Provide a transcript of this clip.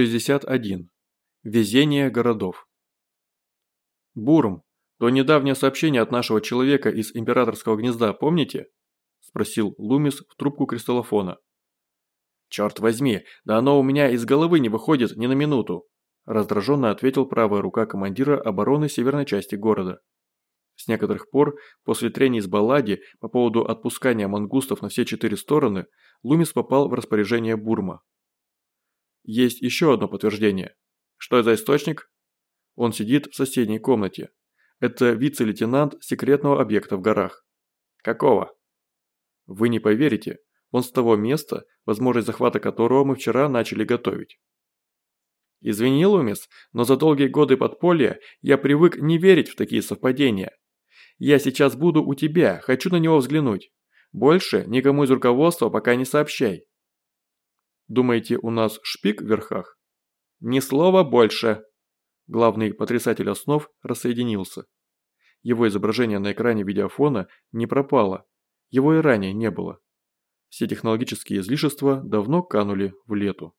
61. Везение городов. «Бурм, то недавнее сообщение от нашего человека из императорского гнезда, помните?» – спросил Лумис в трубку кристаллофона. «Черт возьми, да оно у меня из головы не выходит ни на минуту», – раздраженно ответил правая рука командира обороны северной части города. С некоторых пор, после трений с Баллади по поводу отпускания мангустов на все четыре стороны, Лумис попал в распоряжение Бурма. Есть еще одно подтверждение. Что за источник? Он сидит в соседней комнате. Это вице-лейтенант секретного объекта в горах. Какого? Вы не поверите, он с того места, возможность захвата которого мы вчера начали готовить. Извини, Лумис, но за долгие годы подполья я привык не верить в такие совпадения. Я сейчас буду у тебя, хочу на него взглянуть. Больше никому из руководства пока не сообщай. Думаете, у нас шпик в верхах? Ни слова больше. Главный потрясатель основ рассоединился. Его изображение на экране видеофона не пропало. Его и ранее не было. Все технологические излишества давно канули в лету.